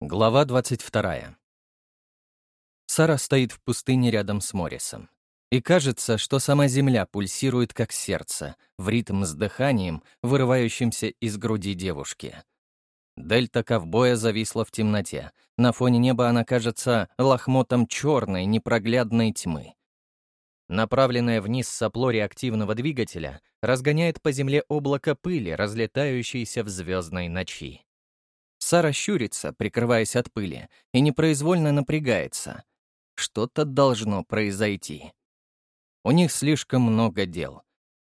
Глава 22. Сара стоит в пустыне рядом с Моррисом. И кажется, что сама земля пульсирует как сердце, в ритм с дыханием, вырывающимся из груди девушки. Дельта ковбоя зависла в темноте. На фоне неба она кажется лохмотом черной, непроглядной тьмы. Направленное вниз сопло реактивного двигателя разгоняет по земле облако пыли, разлетающееся в звездной ночи. Сара щурится, прикрываясь от пыли, и непроизвольно напрягается. Что-то должно произойти. У них слишком много дел.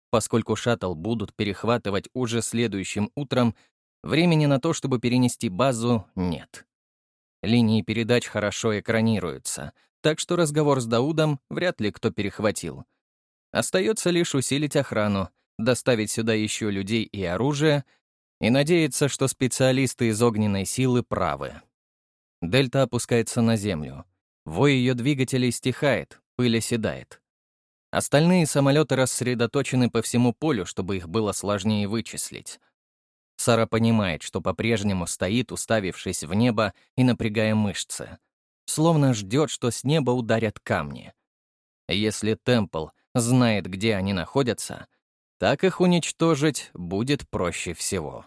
Поскольку шаттл будут перехватывать уже следующим утром, времени на то, чтобы перенести базу, нет. Линии передач хорошо экранируются, так что разговор с Даудом вряд ли кто перехватил. Остается лишь усилить охрану, доставить сюда еще людей и оружие и надеется, что специалисты из огненной силы правы. Дельта опускается на землю. Вой ее двигателей стихает, пыль оседает. Остальные самолеты рассредоточены по всему полю, чтобы их было сложнее вычислить. Сара понимает, что по-прежнему стоит, уставившись в небо и напрягая мышцы. Словно ждет, что с неба ударят камни. Если Темпл знает, где они находятся, так их уничтожить будет проще всего.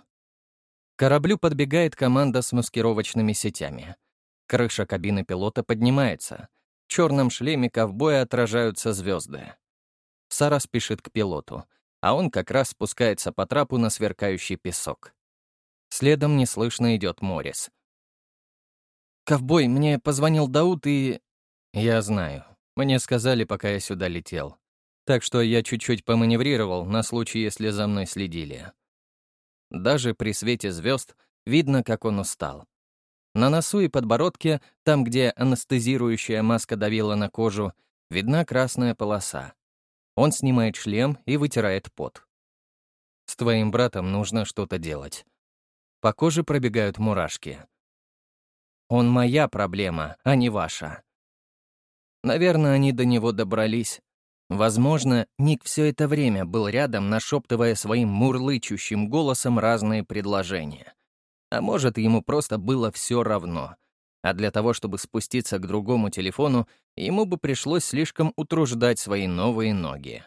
К кораблю подбегает команда с маскировочными сетями. Крыша кабины пилота поднимается. В черном шлеме ковбоя отражаются звезды. Сара спешит к пилоту, а он как раз спускается по трапу на сверкающий песок. Следом неслышно идет Морис. «Ковбой, мне позвонил Дауд и...» «Я знаю. Мне сказали, пока я сюда летел так что я чуть-чуть поманеврировал на случай, если за мной следили. Даже при свете звезд видно, как он устал. На носу и подбородке, там, где анестезирующая маска давила на кожу, видна красная полоса. Он снимает шлем и вытирает пот. С твоим братом нужно что-то делать. По коже пробегают мурашки. Он моя проблема, а не ваша. Наверное, они до него добрались, Возможно, Ник все это время был рядом, нашептывая своим мурлычущим голосом разные предложения. А может, ему просто было все равно. А для того, чтобы спуститься к другому телефону, ему бы пришлось слишком утруждать свои новые ноги.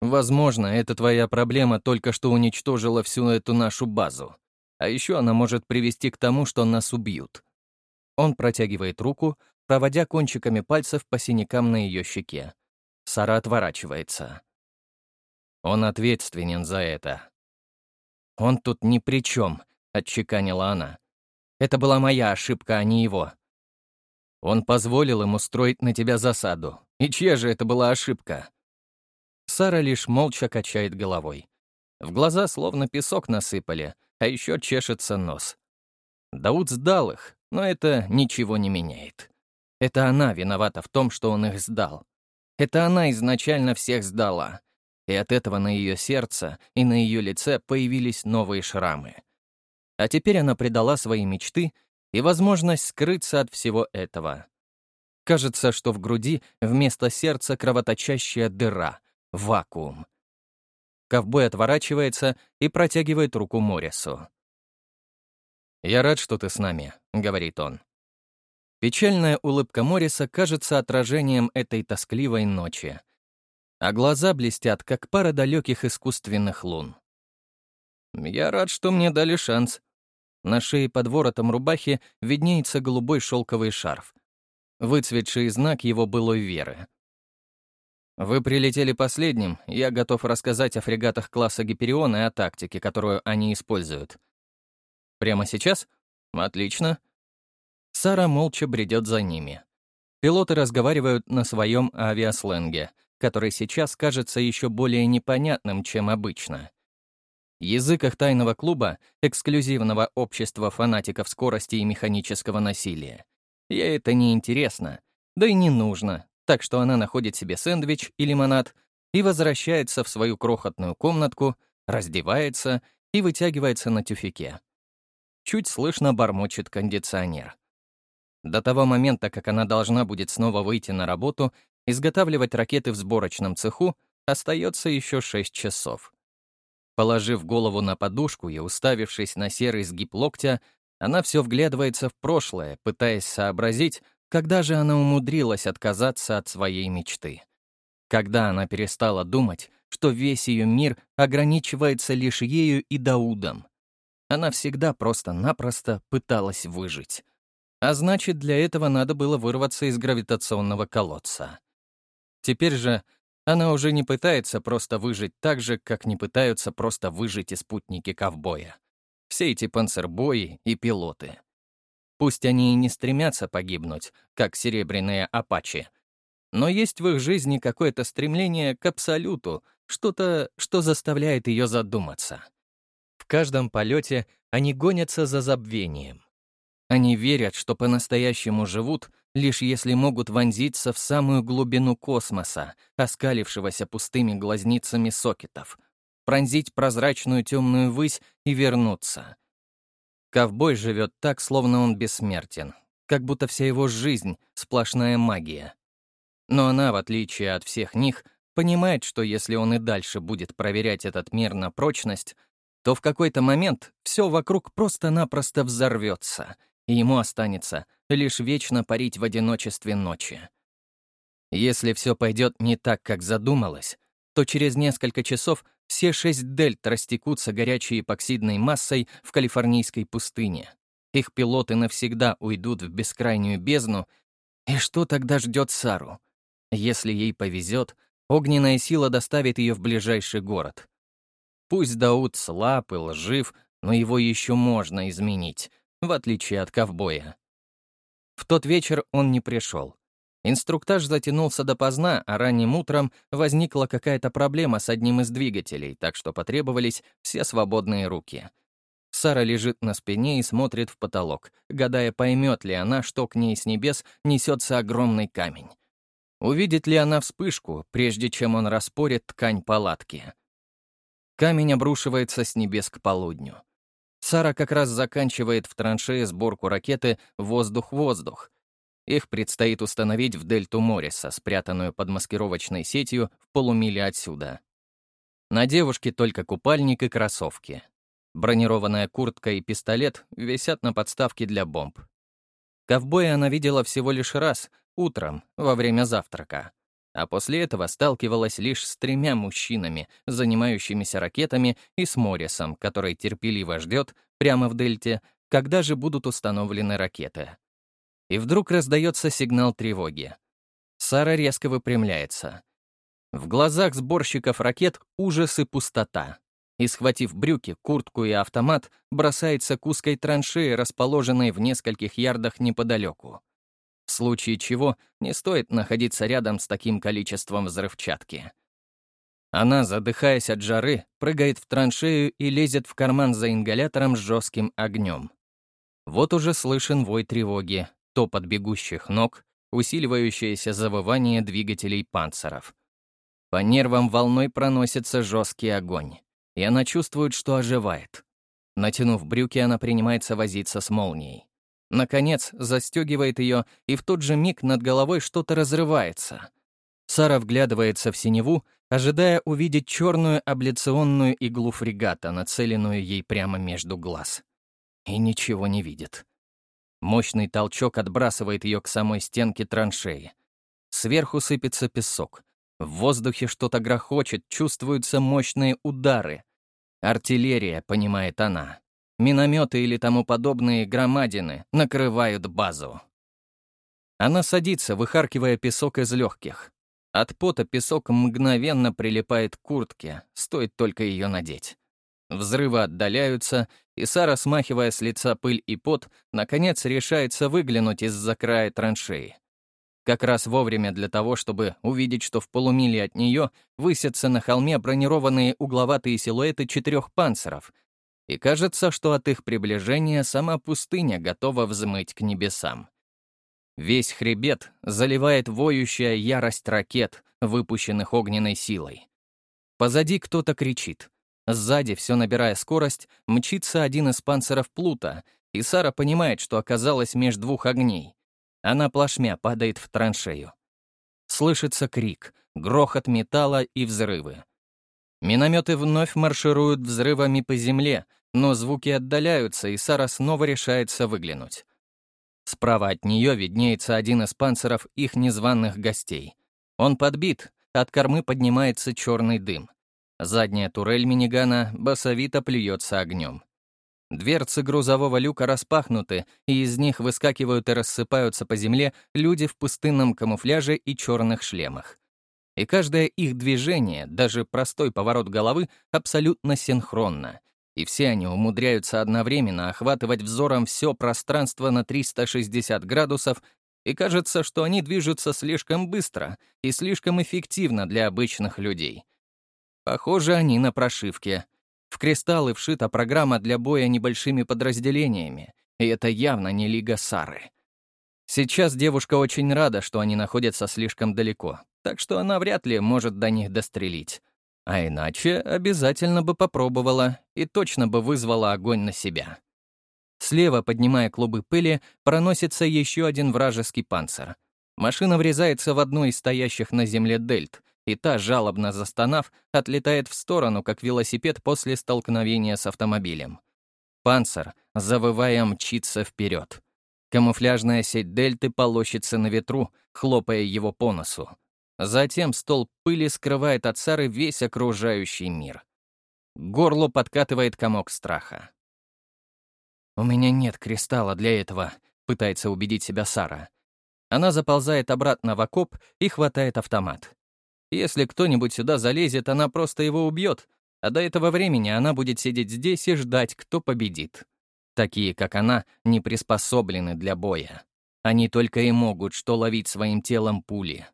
Возможно, эта твоя проблема только что уничтожила всю эту нашу базу. А еще она может привести к тому, что нас убьют. Он протягивает руку, проводя кончиками пальцев по синякам на ее щеке. Сара отворачивается. Он ответственен за это. «Он тут ни при чем», — отчеканила она. «Это была моя ошибка, а не его. Он позволил им устроить на тебя засаду. И чья же это была ошибка?» Сара лишь молча качает головой. В глаза словно песок насыпали, а еще чешется нос. Дауд сдал их, но это ничего не меняет. Это она виновата в том, что он их сдал. Это она изначально всех сдала. И от этого на ее сердце и на ее лице появились новые шрамы. А теперь она предала свои мечты и возможность скрыться от всего этого. Кажется, что в груди вместо сердца кровоточащая дыра, вакуум. Ковбой отворачивается и протягивает руку Моррису. «Я рад, что ты с нами», — говорит он. Печальная улыбка Морриса кажется отражением этой тоскливой ночи. А глаза блестят, как пара далеких искусственных лун. «Я рад, что мне дали шанс». На шее под воротом рубахи виднеется голубой шелковый шарф. Выцветший знак его былой веры. «Вы прилетели последним, я готов рассказать о фрегатах класса Гиперион и о тактике, которую они используют». «Прямо сейчас? Отлично. Сара молча бредет за ними. Пилоты разговаривают на своем авиасленге, который сейчас кажется еще более непонятным, чем обычно. Язык их тайного клуба — эксклюзивного общества фанатиков скорости и механического насилия. Ей это не интересно, да и не нужно, так что она находит себе сэндвич и лимонад и возвращается в свою крохотную комнатку, раздевается и вытягивается на тюфике. Чуть слышно бормочет кондиционер. До того момента, как она должна будет снова выйти на работу, изготавливать ракеты в сборочном цеху, остается еще 6 часов. Положив голову на подушку и уставившись на серый сгиб локтя, Она все вглядывается в прошлое, пытаясь сообразить, когда же она умудрилась отказаться от своей мечты. Когда она перестала думать, что весь ее мир ограничивается лишь ею и Даудом. Она всегда просто-напросто пыталась выжить. А значит, для этого надо было вырваться из гравитационного колодца. Теперь же она уже не пытается просто выжить так же, как не пытаются просто выжить и спутники ковбоя. Все эти панцербои и пилоты. Пусть они и не стремятся погибнуть, как серебряные апачи, но есть в их жизни какое-то стремление к абсолюту, что-то, что заставляет ее задуматься. В каждом полете они гонятся за забвением. Они верят, что по-настоящему живут, лишь если могут вонзиться в самую глубину космоса, оскалившегося пустыми глазницами сокетов, пронзить прозрачную темную высь и вернуться. Ковбой живет так, словно он бессмертен, как будто вся его жизнь — сплошная магия. Но она, в отличие от всех них, понимает, что если он и дальше будет проверять этот мир на прочность, то в какой-то момент все вокруг просто-напросто взорвется — и ему останется лишь вечно парить в одиночестве ночи. Если все пойдет не так, как задумалось, то через несколько часов все шесть дельт растекутся горячей эпоксидной массой в калифорнийской пустыне. Их пилоты навсегда уйдут в бескрайнюю бездну. И что тогда ждет Сару? Если ей повезет, огненная сила доставит ее в ближайший город. Пусть Дауд слаб и лжив, но его еще можно изменить в отличие от ковбоя. В тот вечер он не пришел. Инструктаж затянулся допоздна, а ранним утром возникла какая-то проблема с одним из двигателей, так что потребовались все свободные руки. Сара лежит на спине и смотрит в потолок, гадая, поймет ли она, что к ней с небес несется огромный камень. Увидит ли она вспышку, прежде чем он распорит ткань палатки? Камень обрушивается с небес к полудню. Сара как раз заканчивает в траншее сборку ракеты «Воздух-воздух». Их предстоит установить в дельту Морриса, спрятанную под маскировочной сетью в полумиле отсюда. На девушке только купальник и кроссовки. Бронированная куртка и пистолет висят на подставке для бомб. Ковбоя она видела всего лишь раз, утром, во время завтрака а после этого сталкивалась лишь с тремя мужчинами, занимающимися ракетами, и с Моррисом, который терпеливо ждет, прямо в дельте, когда же будут установлены ракеты. И вдруг раздается сигнал тревоги. Сара резко выпрямляется. В глазах сборщиков ракет ужас и пустота. И, схватив брюки, куртку и автомат, бросается к узкой траншее, расположенной в нескольких ярдах неподалеку случае чего не стоит находиться рядом с таким количеством взрывчатки. Она, задыхаясь от жары, прыгает в траншею и лезет в карман за ингалятором с жестким огнем. Вот уже слышен вой тревоги, топот бегущих ног, усиливающееся завывание двигателей панцеров. По нервам волной проносится жесткий огонь, и она чувствует, что оживает. Натянув брюки, она принимается возиться с молнией. Наконец, застегивает ее, и в тот же миг над головой что-то разрывается. Сара вглядывается в синеву, ожидая увидеть черную абляционную иглу фрегата, нацеленную ей прямо между глаз. И ничего не видит. Мощный толчок отбрасывает ее к самой стенке траншеи. Сверху сыпется песок. В воздухе что-то грохочет, чувствуются мощные удары. Артиллерия, понимает она. Минометы или тому подобные громадины накрывают базу. Она садится, выхаркивая песок из легких. От пота песок мгновенно прилипает к куртке, стоит только ее надеть. Взрывы отдаляются, и Сара, смахивая с лица пыль и пот, наконец решается выглянуть из-за края траншеи. Как раз вовремя для того, чтобы увидеть, что в полумиле от нее высятся на холме бронированные угловатые силуэты четырех панцеров, и кажется, что от их приближения сама пустыня готова взмыть к небесам. Весь хребет заливает воющая ярость ракет, выпущенных огненной силой. Позади кто-то кричит. Сзади, все набирая скорость, мчится один из панцеров Плута, и Сара понимает, что оказалась между двух огней. Она плашмя падает в траншею. Слышится крик, грохот металла и взрывы. Минометы вновь маршируют взрывами по земле, но звуки отдаляются, и Сара снова решается выглянуть. Справа от нее виднеется один из панциров их незваных гостей. Он подбит, от кормы поднимается черный дым. Задняя турель минигана басовито плюется огнем. Дверцы грузового люка распахнуты, и из них выскакивают и рассыпаются по земле люди в пустынном камуфляже и черных шлемах. И каждое их движение, даже простой поворот головы, абсолютно синхронно. И все они умудряются одновременно охватывать взором все пространство на 360 градусов, и кажется, что они движутся слишком быстро и слишком эффективно для обычных людей. Похоже, они на прошивке — в кристаллы вшита программа для боя небольшими подразделениями, и это явно не Лига Сары. Сейчас девушка очень рада, что они находятся слишком далеко, так что она вряд ли может до них дострелить. А иначе обязательно бы попробовала и точно бы вызвала огонь на себя. Слева, поднимая клубы пыли, проносится еще один вражеский панцир. Машина врезается в одну из стоящих на земле дельт, и та, жалобно застонав, отлетает в сторону, как велосипед после столкновения с автомобилем. Панцер, завывая, мчится вперед. Камуфляжная сеть дельты полощется на ветру, хлопая его по носу. Затем столб пыли скрывает от Сары весь окружающий мир. Горло подкатывает комок страха. «У меня нет кристалла для этого», — пытается убедить себя Сара. Она заползает обратно в окоп и хватает автомат. Если кто-нибудь сюда залезет, она просто его убьет, а до этого времени она будет сидеть здесь и ждать, кто победит. Такие, как она, не приспособлены для боя. Они только и могут что ловить своим телом пули.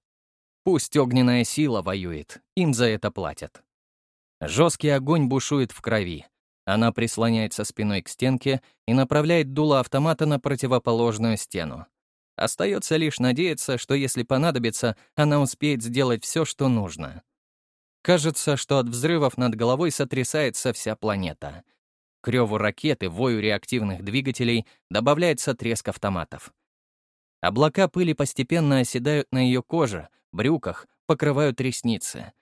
Пусть огненная сила воюет, им за это платят. Жесткий огонь бушует в крови. Она прислоняется спиной к стенке и направляет дуло автомата на противоположную стену. Остается лишь надеяться, что если понадобится, она успеет сделать все, что нужно. Кажется, что от взрывов над головой сотрясается вся планета. К реву ракеты, вою реактивных двигателей добавляется треск автоматов. Облака пыли постепенно оседают на ее коже, брюках, покрывают ресницы.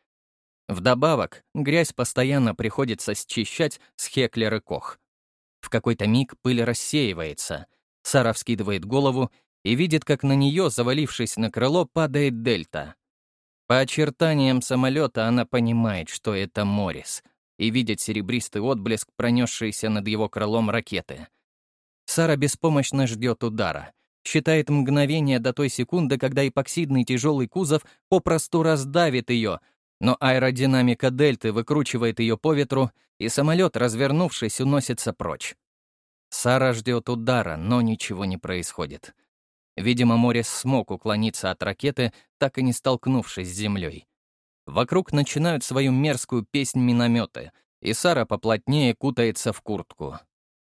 Вдобавок, грязь постоянно приходится счищать с Хеклер и Кох. В какой-то миг пыль рассеивается. Сара вскидывает голову и видит, как на нее, завалившись на крыло, падает Дельта. По очертаниям самолета она понимает, что это Моррис, и видит серебристый отблеск, пронесшийся над его крылом ракеты. Сара беспомощно ждет удара, считает мгновение до той секунды, когда эпоксидный тяжелый кузов попросту раздавит ее, но аэродинамика Дельты выкручивает ее по ветру, и самолет, развернувшись, уносится прочь. Сара ждет удара, но ничего не происходит. Видимо, Морис смог уклониться от ракеты, так и не столкнувшись с землей. Вокруг начинают свою мерзкую песнь минометы, и Сара поплотнее кутается в куртку.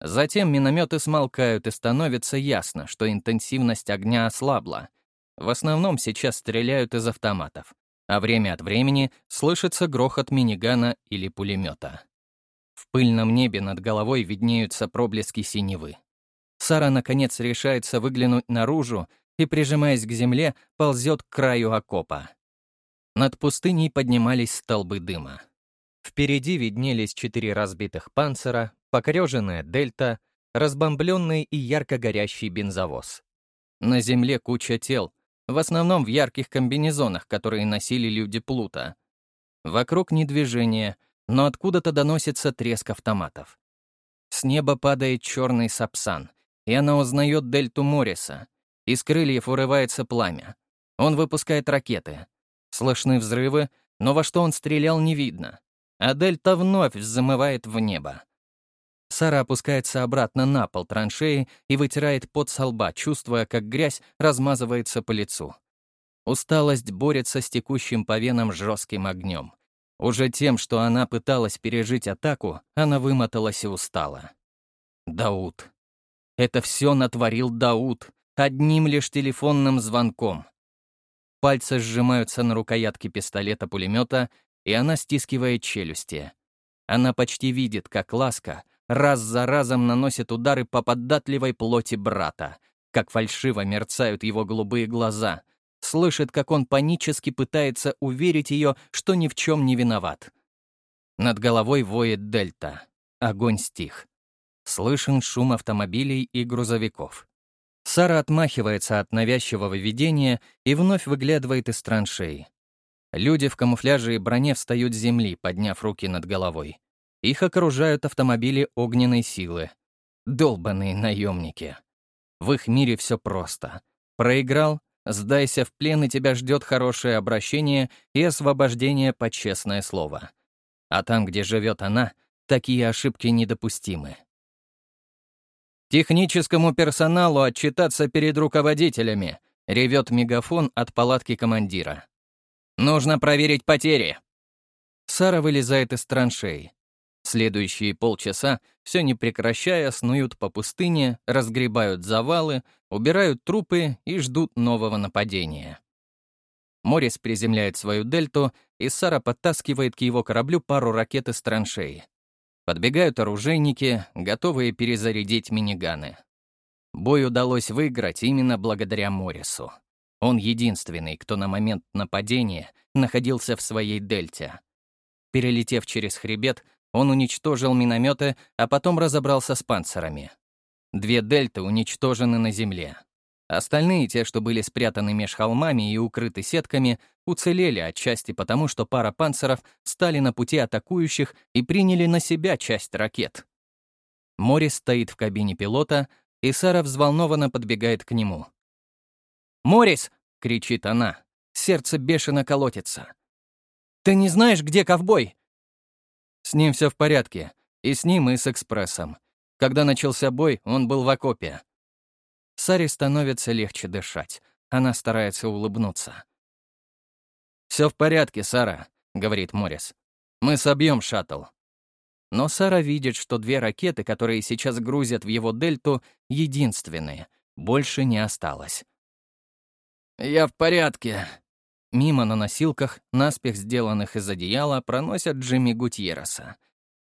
Затем минометы смолкают, и становится ясно, что интенсивность огня ослабла. В основном сейчас стреляют из автоматов, а время от времени слышится грохот минигана или пулемета. В пыльном небе над головой виднеются проблески синевы. Сара, наконец, решается выглянуть наружу и, прижимаясь к земле, ползет к краю окопа. Над пустыней поднимались столбы дыма. Впереди виднелись четыре разбитых панцира, покореженная дельта, разбомбленный и ярко горящий бензовоз. На земле куча тел, в основном в ярких комбинезонах, которые носили люди Плута. Вокруг ни движения, но откуда-то доносится треск автоматов. С неба падает черный сапсан и она узнает Дельту Морриса. Из крыльев вырывается пламя. Он выпускает ракеты. Слышны взрывы, но во что он стрелял, не видно. А Дельта вновь взмывает в небо. Сара опускается обратно на пол траншеи и вытирает пот со лба, чувствуя, как грязь размазывается по лицу. Усталость борется с текущим по венам жестким огнем. Уже тем, что она пыталась пережить атаку, она вымоталась и устала. Дауд. Это все натворил Дауд одним лишь телефонным звонком. Пальцы сжимаются на рукоятке пистолета-пулемета, и она стискивает челюсти. Она почти видит, как Ласка раз за разом наносит удары по податливой плоти брата, как фальшиво мерцают его голубые глаза, слышит, как он панически пытается уверить ее, что ни в чем не виноват. Над головой воет Дельта. огонь стих. Слышен шум автомобилей и грузовиков. Сара отмахивается от навязчивого видения и вновь выглядывает из траншеи. Люди в камуфляже и броне встают с земли, подняв руки над головой. Их окружают автомобили огненной силы. Долбаные наемники. В их мире все просто. Проиграл — сдайся в плен, и тебя ждет хорошее обращение и освобождение под честное слово. А там, где живет она, такие ошибки недопустимы. «Техническому персоналу отчитаться перед руководителями», — ревет мегафон от палатки командира. «Нужно проверить потери». Сара вылезает из траншеи. Следующие полчаса, все не прекращая, снуют по пустыне, разгребают завалы, убирают трупы и ждут нового нападения. Морис приземляет свою дельту, и Сара подтаскивает к его кораблю пару ракет из траншеи. Подбегают оружейники, готовые перезарядить миниганы. Бой удалось выиграть именно благодаря Морису. Он единственный, кто на момент нападения находился в своей дельте. Перелетев через хребет, он уничтожил минометы, а потом разобрался с панцирами. Две дельты уничтожены на земле. Остальные, те, что были спрятаны меж холмами и укрыты сетками, уцелели отчасти потому, что пара панциров стали на пути атакующих и приняли на себя часть ракет. Морис стоит в кабине пилота, и Сара взволнованно подбегает к нему. «Морис!» — кричит она. Сердце бешено колотится. «Ты не знаешь, где ковбой?» С ним все в порядке. И с ним, и с экспрессом. Когда начался бой, он был в окопе. Саре становится легче дышать. Она старается улыбнуться. Все в порядке, Сара», — говорит Моррис. «Мы собьем шаттл». Но Сара видит, что две ракеты, которые сейчас грузят в его дельту, единственные. Больше не осталось. «Я в порядке», Мимо на носилках, наспех сделанных из одеяла, проносят Джимми Гутьереса.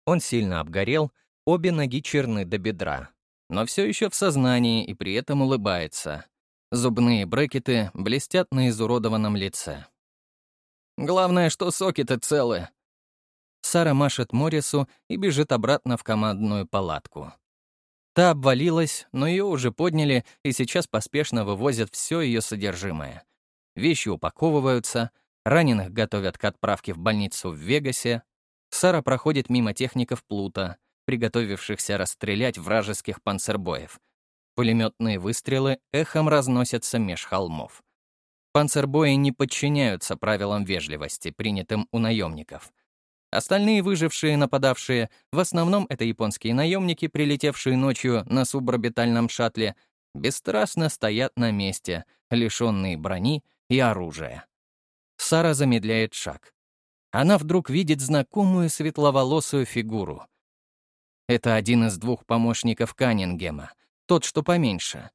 Он сильно обгорел, обе ноги черны до бедра, но все еще в сознании и при этом улыбается. Зубные брекеты блестят на изуродованном лице. «Главное, что сокеты целы». Сара машет Моррису и бежит обратно в командную палатку. Та обвалилась, но ее уже подняли и сейчас поспешно вывозят все ее содержимое — Вещи упаковываются, раненых готовят к отправке в больницу в Вегасе. Сара проходит мимо техников Плута, приготовившихся расстрелять вражеских панцербоев. Пулеметные выстрелы эхом разносятся меж холмов. Панцербои не подчиняются правилам вежливости, принятым у наемников. Остальные выжившие нападавшие, в основном это японские наемники, прилетевшие ночью на суборбитальном шаттле, бесстрастно стоят на месте, лишенные брони и оружия. Сара замедляет шаг. Она вдруг видит знакомую светловолосую фигуру. Это один из двух помощников Каннингема, тот, что поменьше.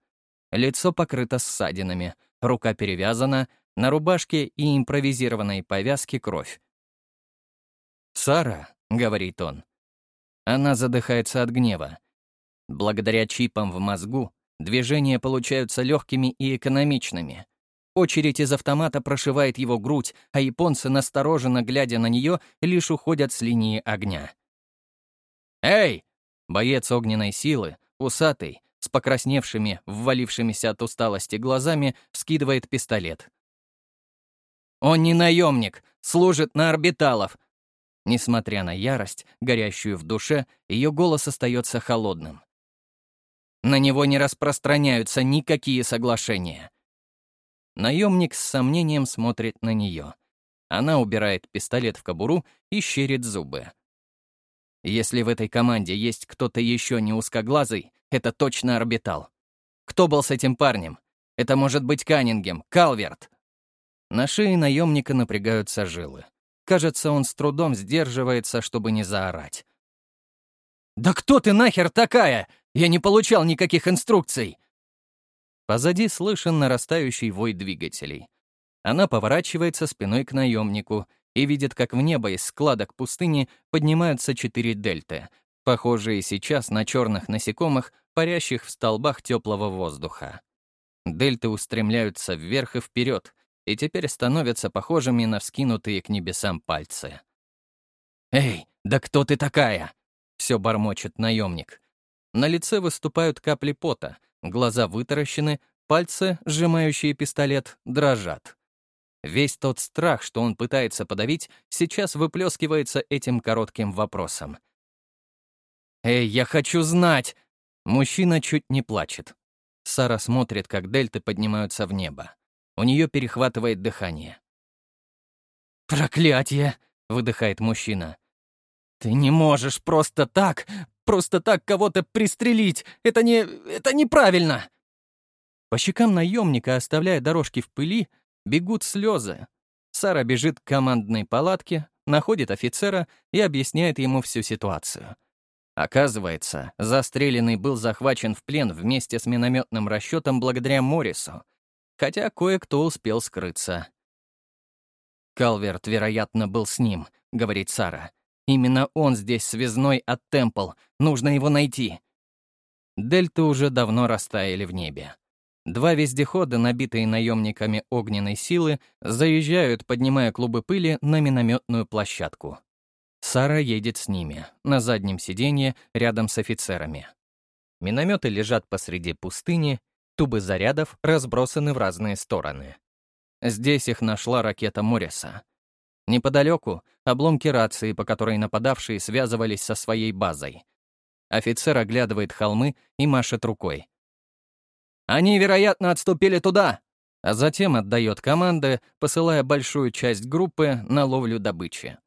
Лицо покрыто ссадинами, рука перевязана, на рубашке и импровизированной повязке кровь. «Сара», — говорит он. Она задыхается от гнева. Благодаря чипам в мозгу движения получаются легкими и экономичными. Очередь из автомата прошивает его грудь, а японцы, настороженно глядя на нее, лишь уходят с линии огня. «Эй!» — боец огненной силы, усатый, с покрасневшими, ввалившимися от усталости глазами, вскидывает пистолет. «Он не наемник, служит на орбиталов!» Несмотря на ярость, горящую в душе, ее голос остается холодным. На него не распространяются никакие соглашения. Наемник с сомнением смотрит на нее. Она убирает пистолет в кобуру и щерит зубы. Если в этой команде есть кто-то еще не узкоглазый, это точно орбитал. Кто был с этим парнем? Это может быть Каннингем, Калверт. На шее наемника напрягаются жилы. Кажется, он с трудом сдерживается, чтобы не заорать. «Да кто ты нахер такая? Я не получал никаких инструкций!» Позади слышен нарастающий вой двигателей. Она поворачивается спиной к наемнику и видит, как в небо из складок пустыни поднимаются четыре дельты, похожие сейчас на черных насекомых, парящих в столбах теплого воздуха. Дельты устремляются вверх и вперед, и теперь становятся похожими на вскинутые к небесам пальцы. «Эй, да кто ты такая?» все бормочет наемник. На лице выступают капли пота, глаза вытаращены, пальцы, сжимающие пистолет, дрожат. Весь тот страх, что он пытается подавить, сейчас выплескивается этим коротким вопросом. «Эй, я хочу знать!» Мужчина чуть не плачет. Сара смотрит, как дельты поднимаются в небо. У нее перехватывает дыхание. «Проклятие!» — выдыхает мужчина. «Ты не можешь просто так, просто так кого-то пристрелить! Это не... это неправильно!» По щекам наемника, оставляя дорожки в пыли, бегут слезы. Сара бежит к командной палатке, находит офицера и объясняет ему всю ситуацию. Оказывается, застреленный был захвачен в плен вместе с минометным расчетом благодаря Моррису, хотя кое-кто успел скрыться. «Калверт, вероятно, был с ним», — говорит Сара. «Именно он здесь связной от Темпл. Нужно его найти». Дельты уже давно растаяли в небе. Два вездехода, набитые наемниками огненной силы, заезжают, поднимая клубы пыли, на минометную площадку. Сара едет с ними, на заднем сиденье, рядом с офицерами. Минометы лежат посреди пустыни, тубы зарядов разбросаны в разные стороны. Здесь их нашла ракета Морриса. Неподалеку — обломки рации, по которой нападавшие связывались со своей базой. Офицер оглядывает холмы и машет рукой. Они, вероятно, отступили туда!» А затем отдает команды, посылая большую часть группы на ловлю добычи.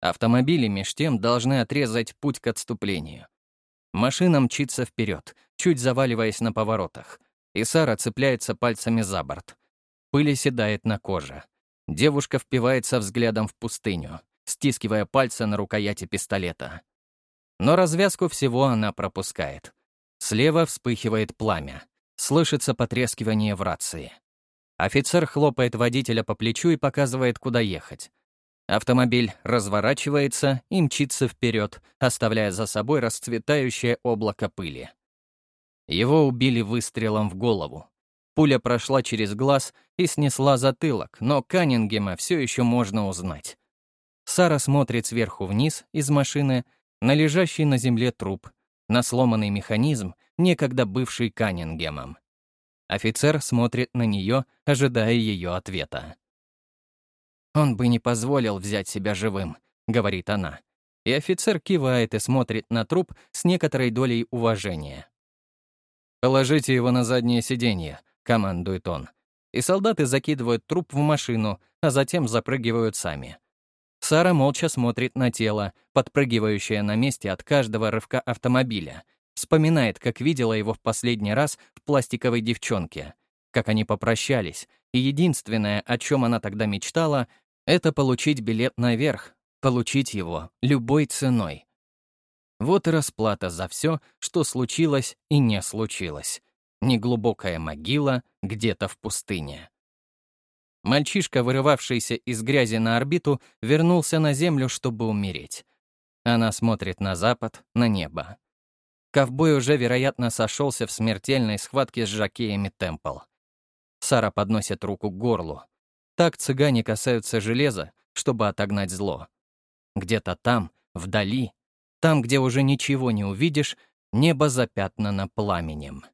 Автомобили меж тем должны отрезать путь к отступлению. Машина мчится вперед, чуть заваливаясь на поворотах, и Сара цепляется пальцами за борт. Пыль седает на коже. Девушка впивается взглядом в пустыню, стискивая пальцы на рукояти пистолета. Но развязку всего она пропускает. Слева вспыхивает пламя. Слышится потрескивание в рации. Офицер хлопает водителя по плечу и показывает, куда ехать. Автомобиль разворачивается и мчится вперед, оставляя за собой расцветающее облако пыли. Его убили выстрелом в голову. Пуля прошла через глаз и снесла затылок, но Каннингема все еще можно узнать. Сара смотрит сверху вниз из машины на лежащий на земле труп на сломанный механизм, некогда бывший Каннингемом. Офицер смотрит на нее, ожидая ее ответа. «Он бы не позволил взять себя живым», — говорит она. И офицер кивает и смотрит на труп с некоторой долей уважения. «Положите его на заднее сиденье», — командует он. И солдаты закидывают труп в машину, а затем запрыгивают сами. Сара молча смотрит на тело, подпрыгивающее на месте от каждого рывка автомобиля. Вспоминает, как видела его в последний раз в пластиковой девчонке. Как они попрощались. И единственное, о чем она тогда мечтала, это получить билет наверх, получить его любой ценой. Вот и расплата за все, что случилось и не случилось. Неглубокая могила где-то в пустыне. Мальчишка, вырывавшийся из грязи на орбиту, вернулся на Землю, чтобы умереть. Она смотрит на запад, на небо. Ковбой уже, вероятно, сошелся в смертельной схватке с жакеями Темпл. Сара подносит руку к горлу. Так цыгане касаются железа, чтобы отогнать зло. Где-то там, вдали, там, где уже ничего не увидишь, небо запятнано пламенем.